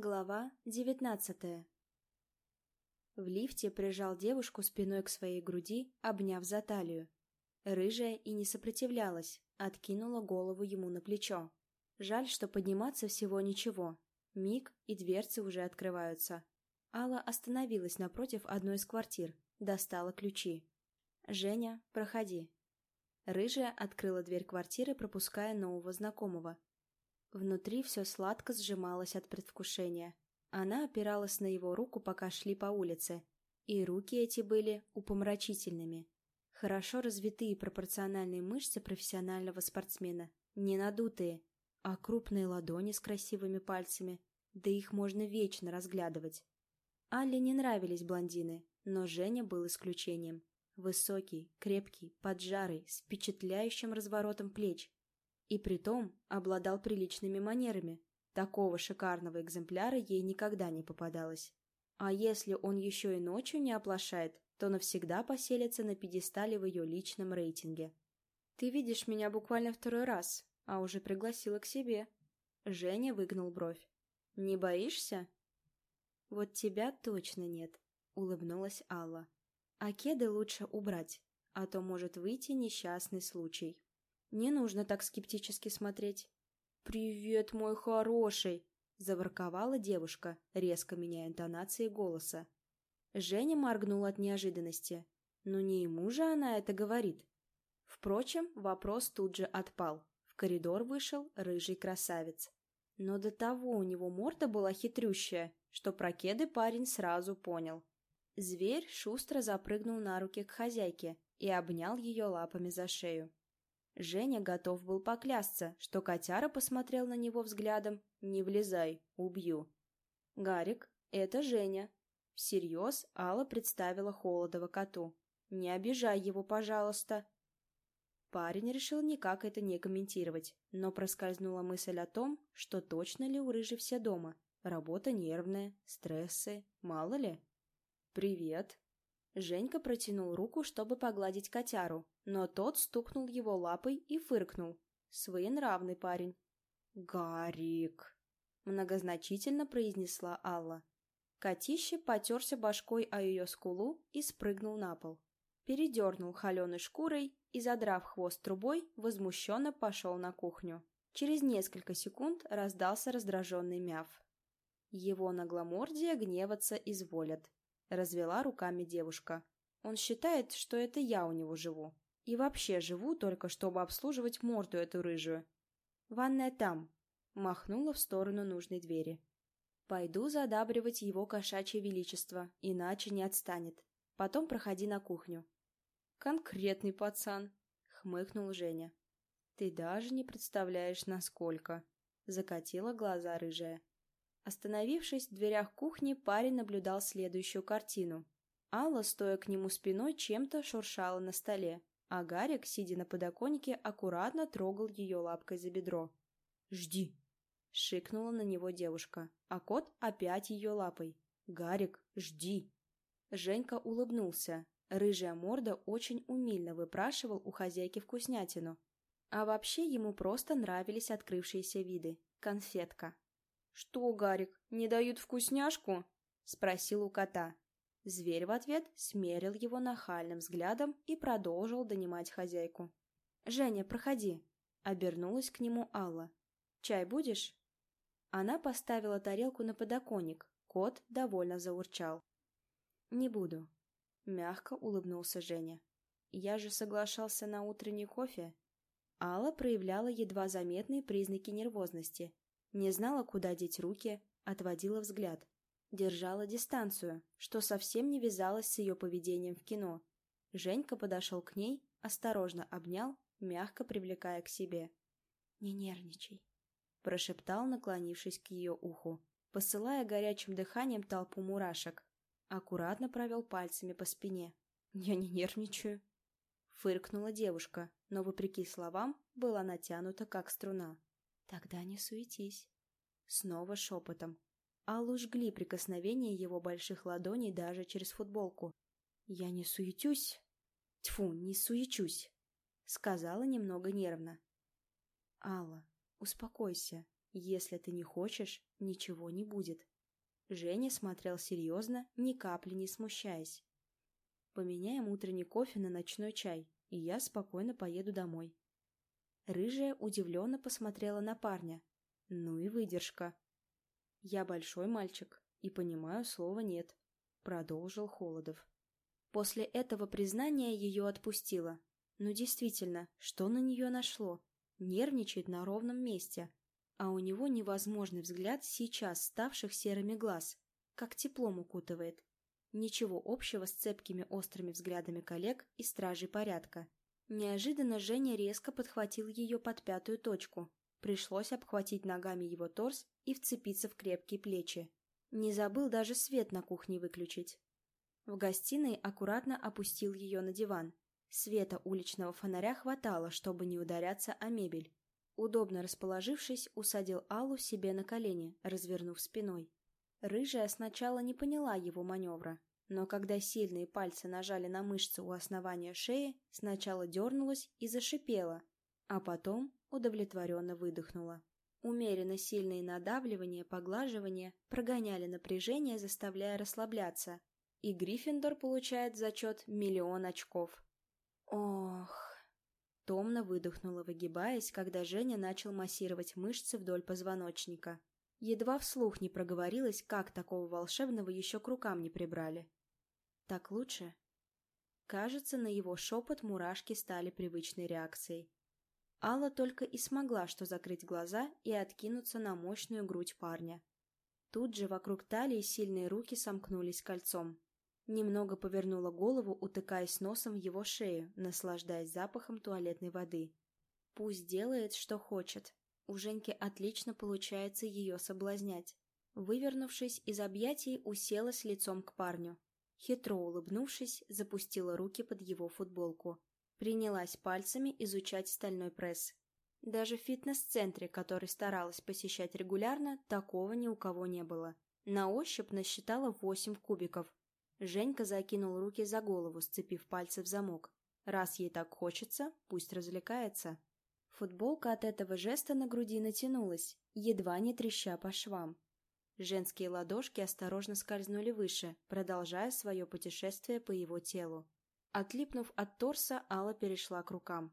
Глава девятнадцатая В лифте прижал девушку спиной к своей груди, обняв за талию. Рыжая и не сопротивлялась, откинула голову ему на плечо. Жаль, что подниматься всего ничего. Миг, и дверцы уже открываются. Алла остановилась напротив одной из квартир, достала ключи. «Женя, проходи». Рыжая открыла дверь квартиры, пропуская нового знакомого. Внутри все сладко сжималось от предвкушения. Она опиралась на его руку, пока шли по улице. И руки эти были упомрачительными. Хорошо развитые пропорциональные мышцы профессионального спортсмена. Не надутые, а крупные ладони с красивыми пальцами. Да их можно вечно разглядывать. Алле не нравились блондины, но Женя был исключением. Высокий, крепкий, поджарый, с впечатляющим разворотом плеч, и притом обладал приличными манерами. Такого шикарного экземпляра ей никогда не попадалось. А если он еще и ночью не оплошает, то навсегда поселится на пьедестале в ее личном рейтинге. «Ты видишь меня буквально второй раз, а уже пригласила к себе». Женя выгнул бровь. «Не боишься?» «Вот тебя точно нет», — улыбнулась Алла. «А кеды лучше убрать, а то может выйти несчастный случай». Не нужно так скептически смотреть. «Привет, мой хороший!» — заворковала девушка, резко меняя интонации голоса. Женя моргнул от неожиданности. Но не ему же она это говорит. Впрочем, вопрос тут же отпал. В коридор вышел рыжий красавец. Но до того у него морда была хитрющая, что про кеды парень сразу понял. Зверь шустро запрыгнул на руки к хозяйке и обнял ее лапами за шею. Женя готов был поклясться, что котяра посмотрел на него взглядом «Не влезай, убью». «Гарик, это Женя». Всерьез Алла представила Холодова коту. «Не обижай его, пожалуйста». Парень решил никак это не комментировать, но проскользнула мысль о том, что точно ли у Рыжи все дома. Работа нервная, стрессы, мало ли. «Привет», Женька протянул руку, чтобы погладить котяру, но тот стукнул его лапой и фыркнул. Своенравный парень. «Гарик!» — многозначительно произнесла Алла. Котище потерся башкой о ее скулу и спрыгнул на пол. Передернул холеной шкурой и, задрав хвост трубой, возмущенно пошел на кухню. Через несколько секунд раздался раздраженный мяв. Его нагломордие гневаться изволят. Развела руками девушка. Он считает, что это я у него живу. И вообще живу только, чтобы обслуживать морду эту рыжую. Ванная там. Махнула в сторону нужной двери. Пойду задабривать его кошачье величество, иначе не отстанет. Потом проходи на кухню. Конкретный пацан, хмыкнул Женя. Ты даже не представляешь, насколько. Закатила глаза рыжая. Остановившись в дверях кухни, парень наблюдал следующую картину. Алла, стоя к нему спиной, чем-то шуршала на столе, а Гарик, сидя на подоконнике, аккуратно трогал ее лапкой за бедро. «Жди!» — шикнула на него девушка, а кот опять ее лапой. «Гарик, жди!» Женька улыбнулся. Рыжая морда очень умильно выпрашивал у хозяйки вкуснятину. А вообще ему просто нравились открывшиеся виды. Конфетка. «Что, Гарик, не дают вкусняшку?» — спросил у кота. Зверь в ответ смерил его нахальным взглядом и продолжил донимать хозяйку. «Женя, проходи!» — обернулась к нему Алла. «Чай будешь?» Она поставила тарелку на подоконник. Кот довольно заурчал. «Не буду», — мягко улыбнулся Женя. «Я же соглашался на утренний кофе». Алла проявляла едва заметные признаки нервозности, не знала, куда деть руки, отводила взгляд. Держала дистанцию, что совсем не вязалось с ее поведением в кино. Женька подошел к ней, осторожно обнял, мягко привлекая к себе. «Не нервничай», — прошептал, наклонившись к ее уху, посылая горячим дыханием толпу мурашек. Аккуратно провел пальцами по спине. «Я не нервничаю», — фыркнула девушка, но, вопреки словам, была натянута, как струна. «Тогда не суетись». Снова шепотом. Аллу жгли прикосновения его больших ладоней даже через футболку. «Я не суетюсь?» «Тьфу, не суечусь», — сказала немного нервно. «Алла, успокойся. Если ты не хочешь, ничего не будет. Женя смотрел серьезно, ни капли не смущаясь. Поменяем утренний кофе на ночной чай, и я спокойно поеду домой. Рыжая удивленно посмотрела на парня. Ну и выдержка. Я большой мальчик и понимаю слова «нет», продолжил Холодов. После этого признания ее отпустило. Ну действительно, что на нее нашло? Нервничает на ровном месте. А у него невозможный взгляд сейчас ставших серыми глаз, как теплом укутывает. Ничего общего с цепкими острыми взглядами коллег и стражей порядка. Неожиданно Женя резко подхватил ее под пятую точку. Пришлось обхватить ногами его торс и вцепиться в крепкие плечи. Не забыл даже свет на кухне выключить. В гостиной аккуратно опустил ее на диван. Света уличного фонаря хватало, чтобы не ударяться о мебель. Удобно расположившись, усадил Аллу себе на колени, развернув спиной. Рыжая сначала не поняла его маневра, но когда сильные пальцы нажали на мышцы у основания шеи, сначала дернулась и зашипела, а потом удовлетворенно выдохнула. Умеренно сильные надавливания, поглаживания прогоняли напряжение, заставляя расслабляться, и Гриффиндор получает зачет миллион очков. Ох... Томно выдохнула, выгибаясь, когда Женя начал массировать мышцы вдоль позвоночника. Едва вслух не проговорилась, как такого волшебного еще к рукам не прибрали. «Так лучше?» Кажется, на его шепот мурашки стали привычной реакцией. Алла только и смогла что закрыть глаза и откинуться на мощную грудь парня. Тут же вокруг талии сильные руки сомкнулись кольцом. Немного повернула голову, утыкаясь носом в его шею, наслаждаясь запахом туалетной воды. Пусть делает, что хочет. У Женьки отлично получается ее соблазнять. Вывернувшись из объятий, уселась лицом к парню. Хитро улыбнувшись, запустила руки под его футболку. Принялась пальцами изучать стальной пресс. Даже в фитнес-центре, который старалась посещать регулярно, такого ни у кого не было. На ощупь насчитала восемь кубиков. Женька закинул руки за голову, сцепив пальцы в замок. Раз ей так хочется, пусть развлекается. Футболка от этого жеста на груди натянулась, едва не треща по швам. Женские ладошки осторожно скользнули выше, продолжая свое путешествие по его телу. Отлипнув от торса, Алла перешла к рукам.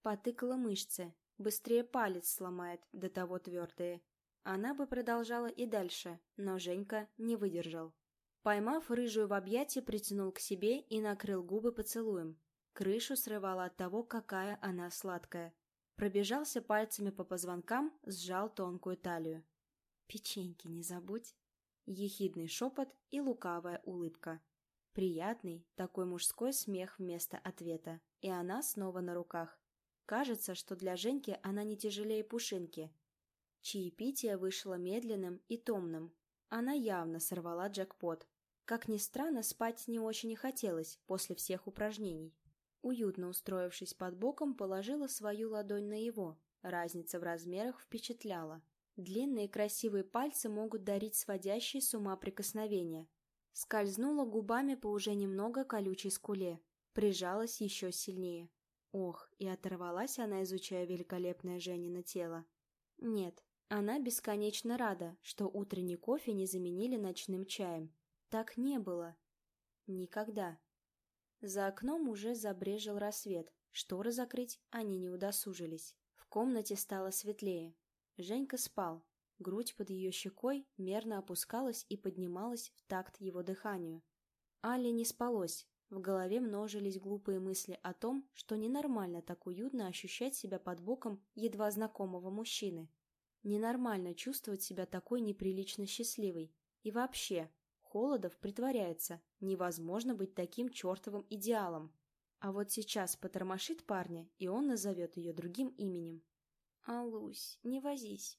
Потыкала мышцы. Быстрее палец сломает, до того твердые. Она бы продолжала и дальше, но Женька не выдержал. Поймав рыжую в объятии, притянул к себе и накрыл губы поцелуем. Крышу срывала от того, какая она сладкая. Пробежался пальцами по позвонкам, сжал тонкую талию. «Печеньки не забудь!» Ехидный шепот и лукавая улыбка. Приятный, такой мужской смех вместо ответа, и она снова на руках. Кажется, что для Женьки она не тяжелее пушинки. Чаепитие вышло медленным и томным. Она явно сорвала джекпот. Как ни странно, спать не очень и хотелось после всех упражнений. Уютно устроившись под боком, положила свою ладонь на его. Разница в размерах впечатляла. Длинные красивые пальцы могут дарить сводящие с ума прикосновения, Скользнула губами по уже немного колючей скуле, прижалась еще сильнее. Ох, и оторвалась она, изучая великолепное Женино тело. Нет, она бесконечно рада, что утренний кофе не заменили ночным чаем. Так не было. Никогда. За окном уже забрежил рассвет. Шторы закрыть они не удосужились. В комнате стало светлее. Женька спал, Грудь под ее щекой мерно опускалась и поднималась в такт его дыханию. Али не спалось. В голове множились глупые мысли о том, что ненормально так уютно ощущать себя под боком едва знакомого мужчины. Ненормально чувствовать себя такой неприлично счастливой. И вообще, Холодов притворяется, невозможно быть таким чертовым идеалом. А вот сейчас потормошит парня, и он назовет ее другим именем. «Алусь, не возись,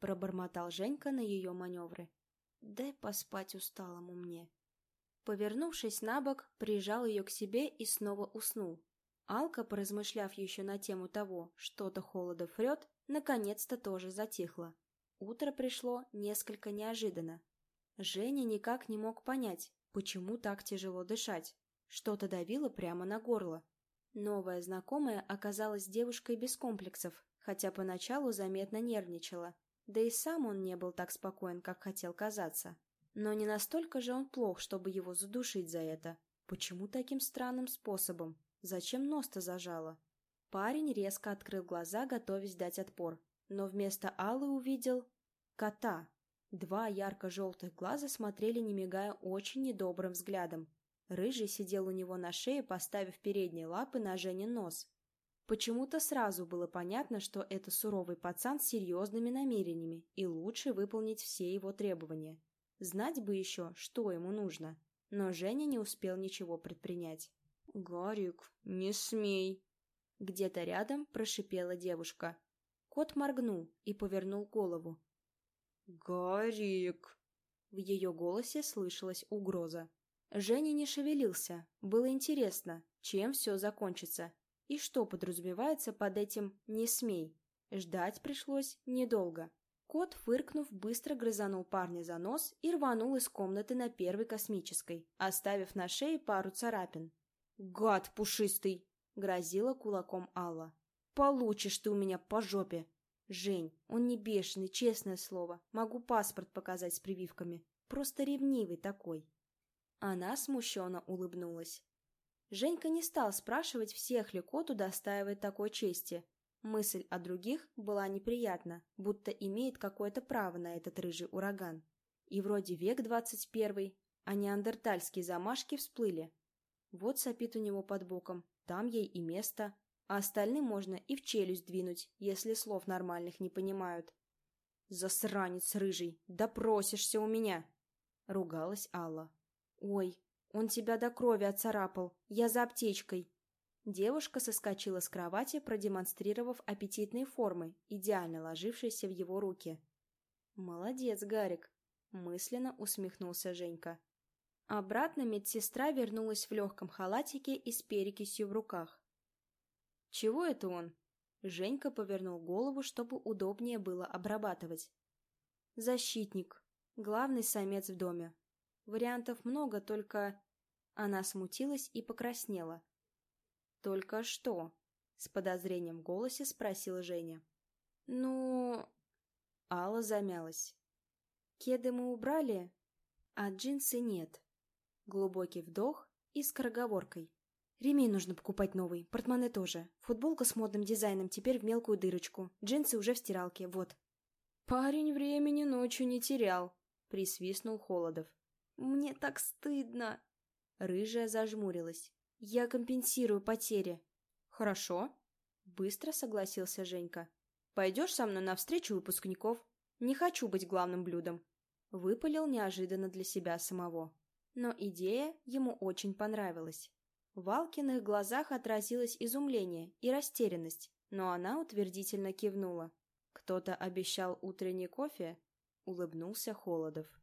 Пробормотал Женька на ее маневры. «Дай поспать усталому мне». Повернувшись на бок, прижал ее к себе и снова уснул. Алка, поразмышляв еще на тему того, что-то Холодов врет, наконец-то тоже затихла. Утро пришло несколько неожиданно. Женя никак не мог понять, почему так тяжело дышать. Что-то давило прямо на горло. Новая знакомая оказалась девушкой без комплексов, хотя поначалу заметно нервничала. Да и сам он не был так спокоен, как хотел казаться. Но не настолько же он плох, чтобы его задушить за это. Почему таким странным способом? Зачем нос-то зажало? Парень резко открыл глаза, готовясь дать отпор. Но вместо Аллы увидел... кота. Два ярко-желтых глаза смотрели, не мигая, очень недобрым взглядом. Рыжий сидел у него на шее, поставив передние лапы на Женин нос. Почему-то сразу было понятно, что это суровый пацан с серьезными намерениями, и лучше выполнить все его требования. Знать бы еще, что ему нужно. Но Женя не успел ничего предпринять. «Гарик, не смей!» Где-то рядом прошипела девушка. Кот моргнул и повернул голову. «Гарик!» В ее голосе слышалась угроза. Женя не шевелился. Было интересно, чем все закончится. И что подразумевается под этим «не смей». Ждать пришлось недолго. Кот, фыркнув, быстро грызанул парня за нос и рванул из комнаты на первой космической, оставив на шее пару царапин. «Гад пушистый!» — грозила кулаком Алла. «Получишь ты у меня по жопе!» «Жень, он не бешеный, честное слово. Могу паспорт показать с прививками. Просто ревнивый такой». Она смущенно улыбнулась. Женька не стал спрашивать, всех ли кот удостаивает такой чести. Мысль о других была неприятна, будто имеет какое-то право на этот рыжий ураган. И вроде век двадцать первый, а неандертальские замашки всплыли. Вот сопит у него под боком, там ей и место, а остальным можно и в челюсть двинуть, если слов нормальных не понимают. «Засранец рыжий, допросишься у меня!» — ругалась Алла. «Ой, он тебя до крови отцарапал, я за аптечкой!» Девушка соскочила с кровати, продемонстрировав аппетитные формы, идеально ложившиеся в его руки. «Молодец, Гарик!» — мысленно усмехнулся Женька. Обратно медсестра вернулась в легком халатике и с перекисью в руках. «Чего это он?» Женька повернул голову, чтобы удобнее было обрабатывать. «Защитник. Главный самец в доме. Вариантов много, только...» Она смутилась и покраснела. «Только что?» — с подозрением в голосе спросила Женя. «Ну...» Алла замялась. «Кеды мы убрали, а джинсы нет». Глубокий вдох и скороговоркой. «Ремень нужно покупать новый, портмоне тоже. Футболка с модным дизайном теперь в мелкую дырочку. Джинсы уже в стиралке, вот». «Парень времени ночью не терял», — присвистнул Холодов. «Мне так стыдно!» Рыжая зажмурилась. «Я компенсирую потери». «Хорошо», — быстро согласился Женька. «Пойдешь со мной на встречу выпускников? Не хочу быть главным блюдом». Выпалил неожиданно для себя самого. Но идея ему очень понравилась. В Алкиных глазах отразилось изумление и растерянность, но она утвердительно кивнула. «Кто-то обещал утренний кофе?» — улыбнулся Холодов.